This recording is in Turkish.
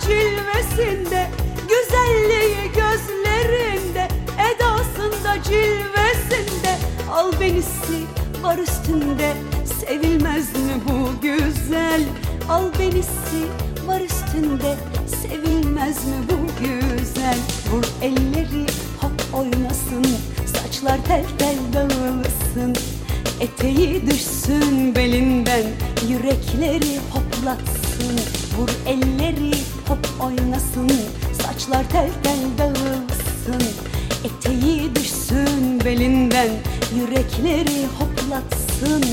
cilvesinde Güzelliği gözlerinde Edasında cilvesinde. Albenisi var üstünde Sevilmez mi bu güzel? Albenisi var üstünde Sevilmez mi bu güzel? Vur elleri hop oynasın Saçlar tel tel dağılsın. Eteği düşsün belinden Yürekleri hoplatsın. Vur elleri hop oynasın Saçlar tel tel dağılsın Eteği düşsün belinden Yürekleri hoplatsın